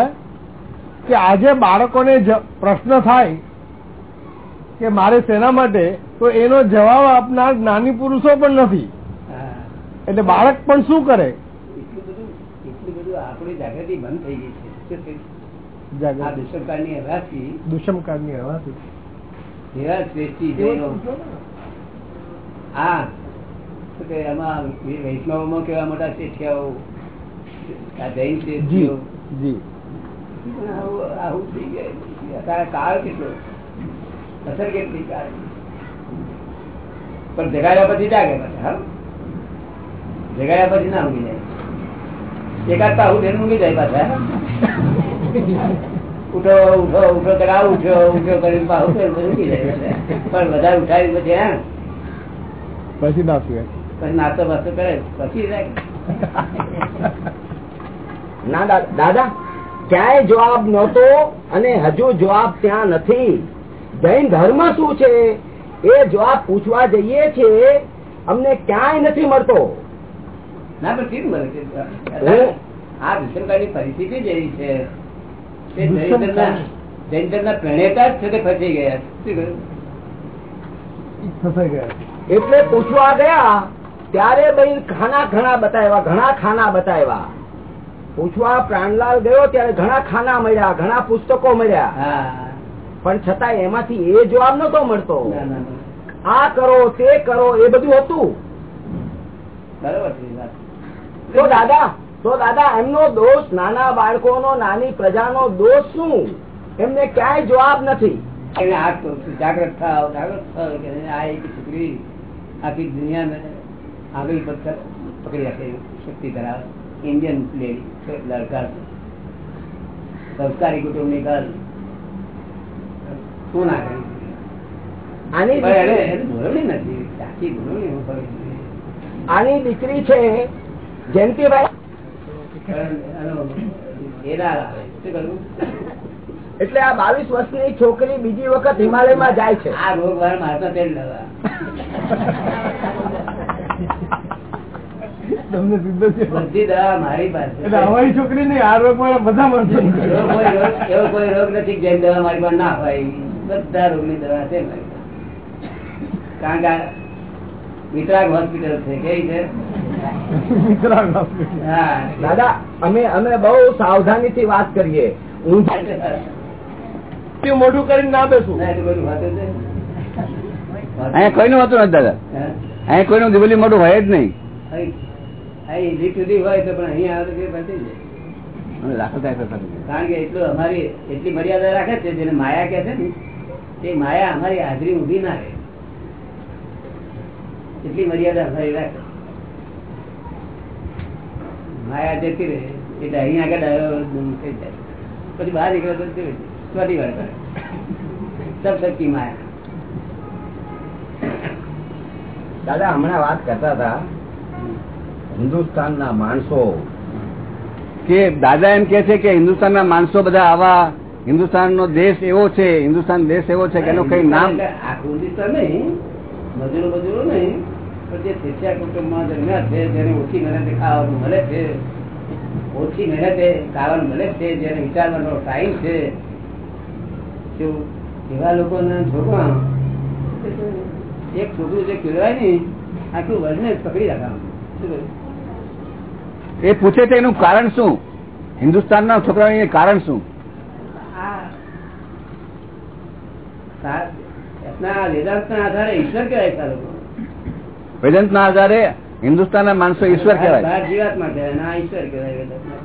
કે આજે બાળકોને પ્રશ્ન થાય કે મારે સેના માટે તો એનો જવાબ આપનાર જ્ઞાની પુરુષો પણ નથી. એટલે બાળક પણ શું કરે? આપણી જાગૃતિ બંધ થઈ ગઈ છે. શું થયું? આ જાગૃતિ. દુષ્મકાળની હવાથી દુષ્મકાળની હવાથી. એવા શ્રેષ્ઠી હા. કે એમાં વૈષ્ણવોમાં કેવા મોટા શેઠિયાઓ આ જૈન જી શેઠિયો આવું થઈ ગયા. કાળ કેટલો? અસર કેટલી કાળ પણ જગાડ્યા પછી જાગે પાછા હા? જગાડ્યા પછી ના ઊંઘી જાય. એકાદ આવું બેન ઊંઘી જાય પાછા ઉઠો ઉઠો ઉઠો કરા ઉઠ્યો ઉઠ્યો કરીને બેન ઊંઘી જાય પણ વધારે ઉઠાવી પછી હા? પછી ના પીવે પછી નાસ્તો બાસ્તો કરે પછી જાય. ના દાદા ક્યાંય જવાબ નહોતો અને હજુ જવાબ ત્યાં નથી. જૈન ધર્મ શું છે? એ જવાબ પૂછવા જઈએ છીએ. અમને ક્યાંય નથી મળતો. ના પણ મળે છે? આ દુષ્મકાળની પરિસ્થિતિ જ એવી છે જૈન ધર્મના- જૈન પ્રણેતા જ છે તે ફસી ગયા ફસાઈ ગયા એટલે પૂછવા ગયા ત્યારે ભાઈ ખાના ઘણા બતાવ્યા ઘણા ખાના બતાવ્યા. પૂછવા પ્રાણલાલ ગયો ત્યારે ઘણા ખાના મળ્યા ઘણા પુસ્તકો મળ્યા. હા. પણ છતાં એમાંથી એ જવાબ નતો મળતો. આ કરો તે કરો એ બધું હતું. બરોબર તો દાદા તો દાદા એમનો દોષ નાના બાળકોનો નાની પ્રજાનો દોષ શું? એમને ક્યાંય જવાબ નથી. જાગ્રત થાવ જાગ્રત થાવ આ એક છોકરી આખી દુનિયાને આગળ પથ્થર પકડી રાખે શક્તિ ધરાવે. ઇન્ડિયન લેડી લડકા સંસ્કારી કુટુંબની ઘર. શું ના કરી આની દીકરી- છે. આની દીકરી છે જયંતિભાઈ. એટલે આ બાવીસ વર્ષની છોકરી બીજી વખત હિમાલયમાં જાય છે. આ રોગ વાર મારતા તેલ દવા. તમને બધી દવા મારી પાસે. અમારી છોકરી નહીં આ રોગ વાળા બધા માણસો એવો કોઈ રોગ નથી દવા મારી પાસે ના હોય. બધા રોગની દવા છે કારણ કે વિતરાગ હોસ્પિટલ છે કેવી છે? દાદા અમે અમે બહુ સાવધાનીથી વાત કરીએ. હું મોઢું કરીને ના બેસું. ના, એટલું બધું હોતું અહીંયા કોઈનું હોતું નથી દાદા. અહીંયા કોઈ નું ગિબલી મોટું હોય જ નહીં. હોય તો પણ અહીંયા આવે તો કારણ કે એટલું અમારી એટલી મર્યાદા રાખે છે જેને માયા કે છે ને તે માયા અમારી હાજરી ઊભી ના રહે. એટલી મર્યાદા અમારી રાખે. માયા જતી રહે, એટલે અહીં આગળ થઈ જાય. પછી બહાર નીકળે તો તે વાર કરે. સબશક્તિ માયા. દાદા, હમણાં વાત કરતા હતા હિન્દુસ્તાનના માણસો. કે દાદા એમ કે છે કે હિન્દુસ્તાનના માણસો બધા આવા હિન્દુસ્તાનનો દેશ એવો છે હિન્દુસ્તાન દેશ એવો છે કે એનું કઈ નામ હિન્દુસ્તાન નહીં મજૂરો મજૂરો નહીં પણ જે શિક્ષા કુટુંબમાં જન્મ્યા છે જેને ઓછી મહેનતે ખાવાનું મળે છે ઓછી મહેનતે ખાવાનું મળે છે જેને વિચારવાનો ટાઈમ છે એવા લોકોના છોકરા એક છોકરું જે કેળવાય ને આખું વર્ણને પકડી રાખવાનું. એ પૂછે તો એનું કારણ શું? હિન્દુસ્તાનના છોકરાઓનું કારણ શું આ સા- ના આધારે ઈશ્વર કહેવાય વેદાંતના આધારે માણસો ઈશ્વર કહેવાય. જીવાત્મા કહેવાય અને ઈશ્વર કહેવાય વેદાંતમાં.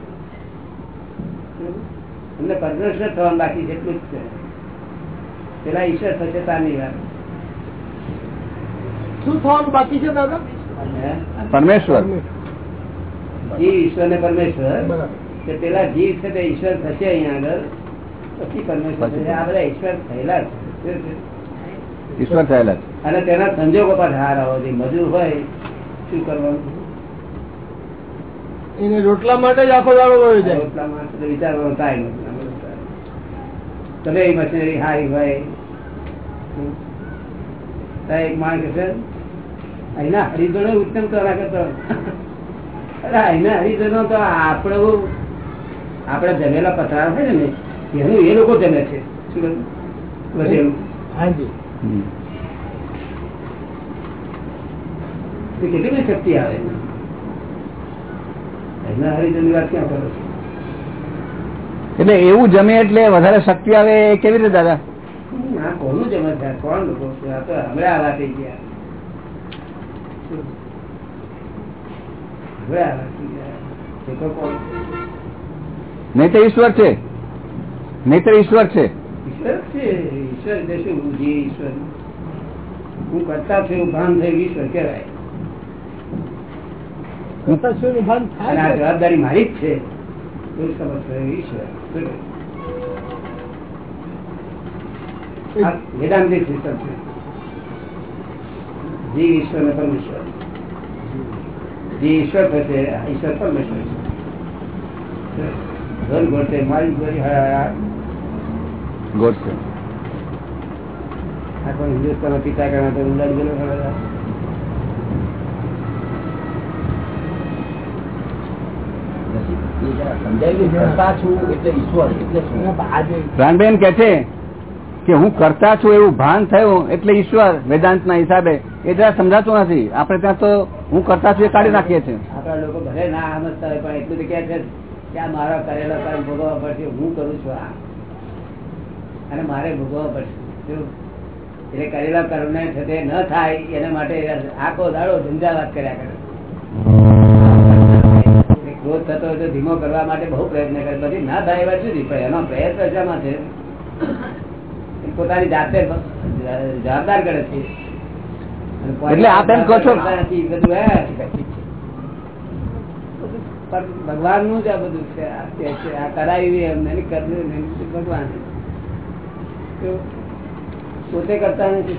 અમને પરમેશ્વર થવાનું બાકી છે જ છે. પેલા ઈશ્વર થશે તારની વાત. શું થવાનું બાકી છે દાદા? પરમેશ્વર. જીવ ઈશ્વર ને પરમેશ્વર. કે પેલા જીવ છે તે ઈશ્વર થશે અહીંયા આગળ. પછી પરમેશ્વર. આ બધા ઈશ્વર થયેલા છે. ઈશ્વર થયેલા છે. અને તેના સંજોગો પર હાર આવો જોઈએ મજૂર હોય શું કરવાનું? એને રોટલા માટે જ આખો દાડો ગયો છે રોટલા માટે વિચારવાનો ટાઈમ તમે એ મશીનરી હારી હોય. તો એક માણસ છે અહીંના હરિજનો ઉત્તમ તો કરતો. અરે અહીંના હરિજનો તો આપણે આપણે જમેલા પથરા હોય ને એનું એ લોકો જમે છે. શું કહ્યું? વધેલું હાજી. કેટલી બધી શક્તિ આવે? અહીંના હરિજનની વાત ક્યાં કરો છો? એટલે એવું જમે એટલે વધારે શક્તિ આવે કેવી રીતે દાદા? કોનું જમે? છે કોણ લોકો? છે આ તો હમણાં આવા થઈ ગયા. હવે આવા થઈ ગયા. નહીં તો ઈશ્વર છે. નહીં તો ઈશ્વર છે. છે ઈશ્વર એટલે શું જે ઈશ્વર. હું કરતા છું ભાન થયું ઈશ્વર કહેવાય? જવાબદારી મારી જ છે. ઈશ્વર. આ વેદાંતિક સિસ્ટમ છે જીવ ઈશ્વર ને પરમેશ્વર. ઈશ્વર થશે ઈશ્વર પરમેશ્વર છે. મારી ગોરી હા ગોડ છે આખો હિન્દુસ્તાન પિતા કરવા તો ઉડાડી ગયેલો ખબર એ જરા સમજાવી દે. કરતા છું એટલે ઈશ્વર એટલે શું? પ્રાણબેન કે છે કે હું કરતા છું એવું ભાન થયું એટલે ઈશ્વર વેદાંતના હિસાબે. એ જરા સમજાતું નથી. આપણે ત્યાં તો હું કરતા છું એ કાઢી નાખીએ છીએ. આપડા લોકો ભલે ના સમજતા હોય પણ એટલું તો કે છે કે મારા કરેલા કર્મ ભોગવવા પડશે હું કરું છું આ. અને મારે ભોગવવા પડશે. એટલે કરેલા કર્મ ને છે ન થાય એના માટે આખો દાડો ઝંઝાવાત કર્યા કરે. ક્રોધ થતો હોય તો ધીમો કરવા માટે બહુ પ્રયત્ન કરે. પછી ના થાય એવા સુધી પણ એનો પ્રયત્ન શામાં છે? પોતાની જાતે જવાબદાર કરે છે. એટલે આપ એમ કહો છો- ભગવાનનું જ આ બધું છે. આ આ કરાવી એમને કર્યું ભગવાન પોતે કરતા નથી.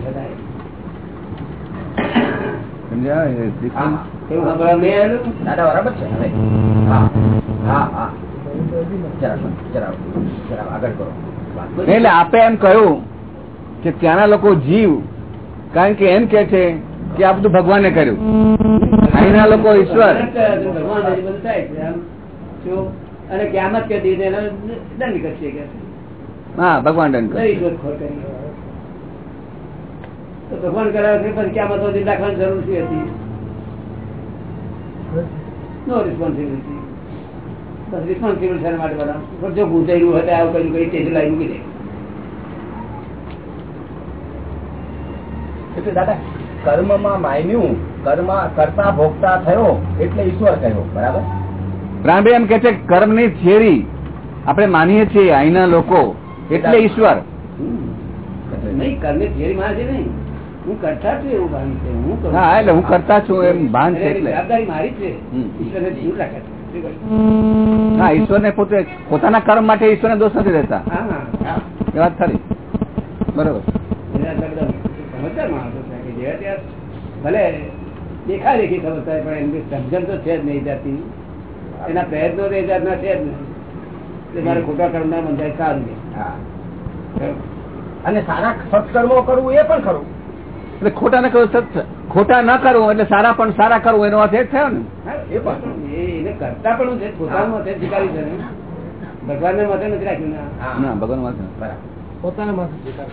એટલે આપે એમ કહ્યું કે ત્યાંના લોકો જીવ કારણ કે એમ કે છે કે આ બધું ભગવાને કર્યું. અહીંના લોકો ઈશ્વર. અને ક્યામત કે દીધી દંડ કરશે કે હા ભગવાન દંડ કરે. ભગવાન કરાવે છે પણ ક્યાં બધો રાખવાની જરૂર શું હતી? નો રિસ્પોન્સિબિલિટી બસ રિસ્પોન્સિબલ છે માટે બધા પણ જો ગુંચાયેલું હોય આવું કર્યું કઈ ટેજ લાવી મૂકી દે એટલે દાદા કર્મમાં માન્યું કર્મ કરતા ભોગતા થયો એટલે ઈશ્વર કહ્યો બરાબર? પ્રાણભાઈ એમ કે છે કર્મની થિયરી આપણે માનીએ છીએ અહીંના લોકો. એટલે ઈશ્વર. નહીં કર્મે થિયરી માં છે નહીં. હું કરતા છું એવું ભાન છે. હું હા એટલે હું કરતા છું એમ ભાન છે એટલે. જવાબદારી મારી છે. ઈશ્વરને જીવ રાખે? હા ઈશ્વરને પોતે પોતાના કર્મ માટે ઈશ્વરને દોષ નથી હા એ વાત ખરી. બરોબર. ભલે દેખા દેખી સમજતા થાય પણ એમની સમજણ તો છે જ નહીં જાતી. એના પ્રયત્નો તો એ જાતના છે જ નહીં. એટલે મારે ખોટા કર્મ ના બંધાય સારું અને સારા સત્કર્મો કરવું એ પણ ખરું. એટલે ખોટા ન કરવું સત્ય ખોટા ના કરવું એટલે સારા પણ સારા કરવું એનો અર્થ એ થયો ને. એ પણ. એને કરતા પણ છે પોતાનું મતે સ્વીકારી છે ને. ભગવાન ને મતે નથી રાખ્યું ના ભગવાન પોતાના માથે સ્વીકાર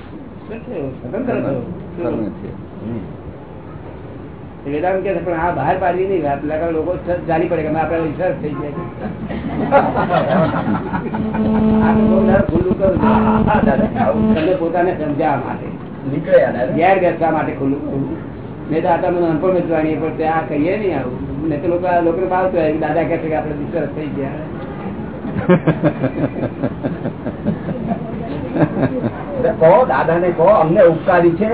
સ્વતંત્ર. વેદાંત કે પણ આ બહાર પાડવી નહીં વાત લોકો જાણી પડે કે આપડે વિશ્વાસ થઈ જાય દાદા તમને પોતાને સમજાવવા માટે. નીકળ્યા દાદા. ઘેર બેસવા માટે ખુલ્લું કરું નહીં તો આ તમે નાનપણમાં પણ તે આ કહીએ નહીં આવું. નહીં તો લોકો આ લોકોને હોય દાદા કહે છે કે આપણે વિશ્વાસ થઈ ગયા. એટલે કહો અમને ઉપકારી છે.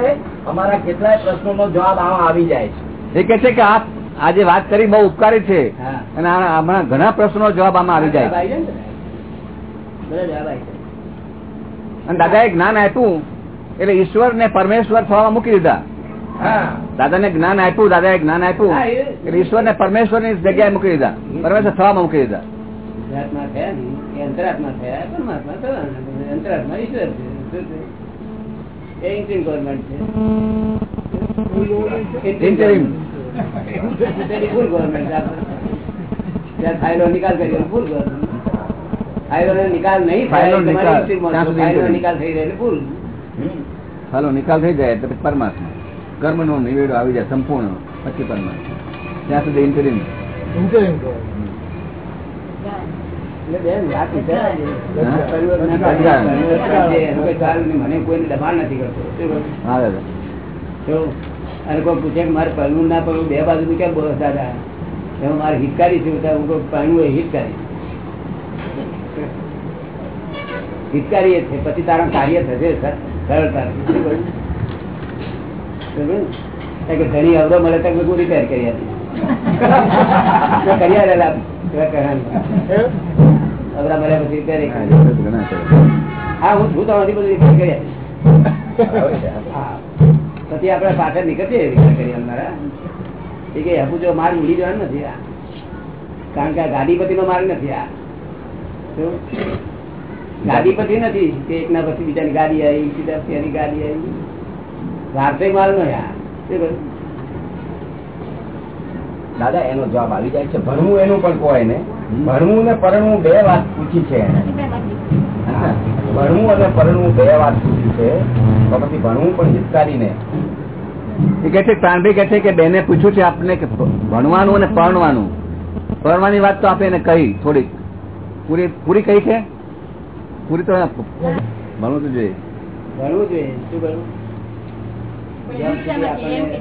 અમારા કેટલાય પ્રશ્નોનો જવાબ આમાં આવી જાય છે. એ કે છે કે આપ આજે વાત કરી બહુ ઉપકારી છે. અને હમણાં ઘણા પ્રશ્નો જવાબ આમાં આવી જાય. અને દાદાએ જ્ઞાન આપ્યું એટલે ઈશ્વર ને પરમેશ્વર થવામાં મૂકી દીધા. દાદા ને જ્ઞાન આપ્યું દાદાએ જ્ઞાન આપ્યું એટલે ઈશ્વર ને પરમેશ્વરની જગ્યાએ મૂકી દીધા. પરમેશ્વર થવામાં મૂકી દીધા. અંતરાત્મા થયા ને અંતરાત્મા થયા પરમાત્મા થવાના. અંતરાત્મા ઈશ્વર છે? એ ગવર્મેન્ટ Interim. તેની ફૂલ ગવર્મેન્ટ ત્યાં ફાઇલો નિકાલ કર્યો ફૂલ ગવર્મેન્ટ ફાઇલો નિકાલ નહીં ફાઇલો નિકાલ. interim માં ત્યાં છો. સુધી ફાઇલો નિકાલ થઈ જાય એટલે ફૂલ હાલો નિકાલ થઈ જાય એટલે પરમાત્મા. કર્મ નો નિવેડો આવી જાય સંપૂર્ણ પછી પરમાત્મા. ત્યાં સુધી ઇન્ટરિમ નહીં. મને કોઈ દબાણ નથી કરતો. અને કોઈ પૂછે કે મારે પરણવું ના પડવું બે બાજુ કેમ બોલો દાદા એમાં મારે હિતકારી છે હું પરણવું એ હિતકારી. હિતકારી છે. પછી તારા કાર્ય થશે સર- સરળતાથી. શું કહ્યું? સમજ્યું? કારણ કે ઘણી અવરો મળે તો હું રિપેર કરી હતી કરી આલેલા અવરા મળ્યા પછી રિપેર હા હું છું તમારી બધું રિપેર કરી હતી હા. પછી આપડે પાછળ નીકળશે કરી અમારા. એ કે હપુ જો માર્ગ ઉડી જવાનો નથી આ. કારણ કે આ ગાડીપતિ નો માર્ગ નથી આ? ગાડીપતિ નથી. કે એક ના પછી બીજાની ગાડી આવી સીધા ત્યાંની ગાડી આવી. વાર્ષિક માલ નો આ. દાદા એનો જવાબ આવી જાય છે. ભણવું એનું પણ કોઈ ને ભણવું ને પરણવું બે વાત પૂછી છે. એને હા. ભણવું અને પરણવું બે વાત પૂછી છે. તો પછી ભણવું પણ હિતકારી એ કે છે પ્રાણભાઈ કે છે કે બેને પૂછ્યું છે આપને કે ભણવાનું અને પરણવાનું. પરણવાની વાત તો આપણે એને કહી થોડીક. પૂરી પૂરી કહી છે? પૂરી તો ભણવું તો જોઈએ. ભણવું જોઈએ શું આપણને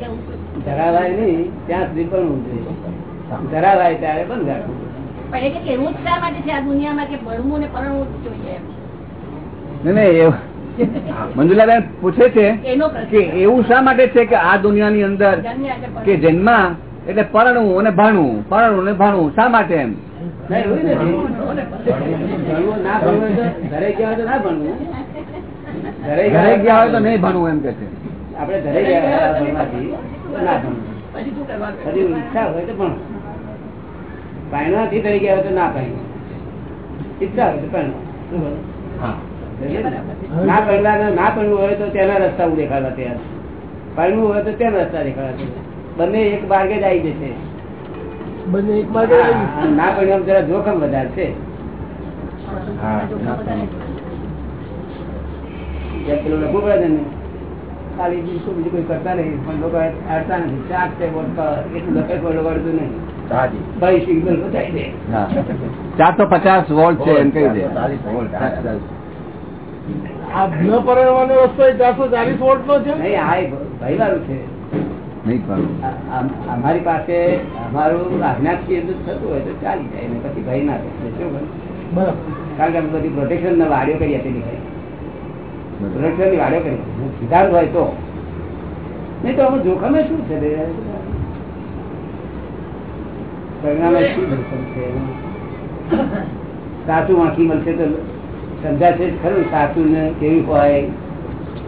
ધરાવાય નહીં ત્યાં સુધી ભણવું જોઈએ. ધરાવાય ત્યારે બંધ રાખવું પણ કે એવું જ શા માટે છે આ દુનિયામાં કે ભણવું ને પરણવું જોઈએ નહીં નહીં એવું મંજુલાબેન પૂછે છે કે એવું શા માટે છે કે આ દુનિયાની અંદર કે જન્મ એટલે પરણવું અને ભણવું પરણવું ને ભાણવું શા માટે એમ? ઘરે ગયા હોય તો ના ભણવું ઘરે ઘરે ગયા હોય તો નહીં ભણવું. એમ કે છે આપડે ઘરે ગયા ઈચ્છા હોય તો ભણવું પાણવાથી ઘરે ગયા હોય તો ના પાણવું ઈચ્છા હોય તો પાણવું હા. ના પડવા ના પડવું હોય તો તેના રસ્તા હું દેખાડવા તૈયાર પડવું હોય તો તેના રસ્તા દેખાડવા બંને એક માર્ગે જ આવી જશે. બંને એક માર્ગે ના પણ જરા જોખમ વધારે છે. પેલું લખવું પડે ને. ખાલી બીજું બીજું કોઈ કરતા નહીં પણ લોકો અડતા નથી. ચાક છે એટલું લખે કોઈ લોકો અડતું નહીં. ચારસો પચાસ વોલ્ટ છે એમ કહી દે. વોલ્ટ. આ ન પરણવાનો રસ્તો ચારસો ચાલીસ વોલ્ટ નો છે? નહીં આ ભાઈ વાળું છે. નહીં પણ આ- આમ- અમારી પાસે અમારું આજ્ઞાથી થતું હોય તો ચાલી જાય ને પછી ભાઈ ના કારણ કે અમે બધી પ્રોટેક્શન ના વાડીઓ કરી હતી ભાઈ પ્રોટેક્શનની વાડીઓ કરી સિદ્ધાર્થ હોય તો. નહીં તો અમે જોખમે શું છે પરિણામે શું જોખમ છે? સાચું વાંકી મળશે તો સમજાશે જ ખરું સાચું ને કેવી હોય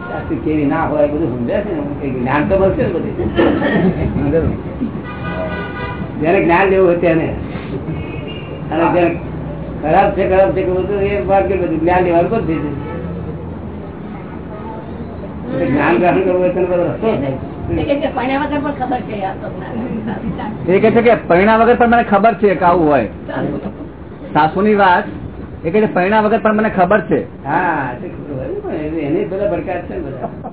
સાચું કેવી ના હોય બધું સમજાશે ને? જ્ઞાન તો મળશે ને બધું. જેને જ્ઞાન લેવું હોય તેને. અને જેને ખરાબ છે ખરાબ છે કે બધું એ માર્ગે બધું જ્ઞાન લેવાનું બંધ થઈ જશે જ્ઞાન ગ્રહણ કરવું હોય તો બધો રસ્તો કે છે, વગર પણ કે કે મને ખબર છે કે આવું હોય. સાસુની વાત એ કે પરિણામ વગર પણ મને ખબર છે. હા એને બધા ભડકાટ છે બધા.